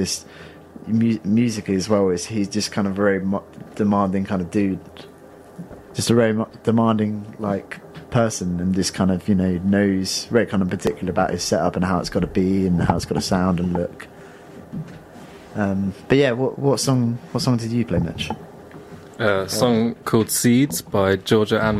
this mu- musically as well. Is he's just kind of very mo- demanding kind of dude, just a very mo- demanding like person, and just kind of you know knows very kind of particular about his setup and how it's got to be and how it's got to sound and look. Um, but yeah, what what song what song did you play, Mitch? A song called Seeds by Georgia Anne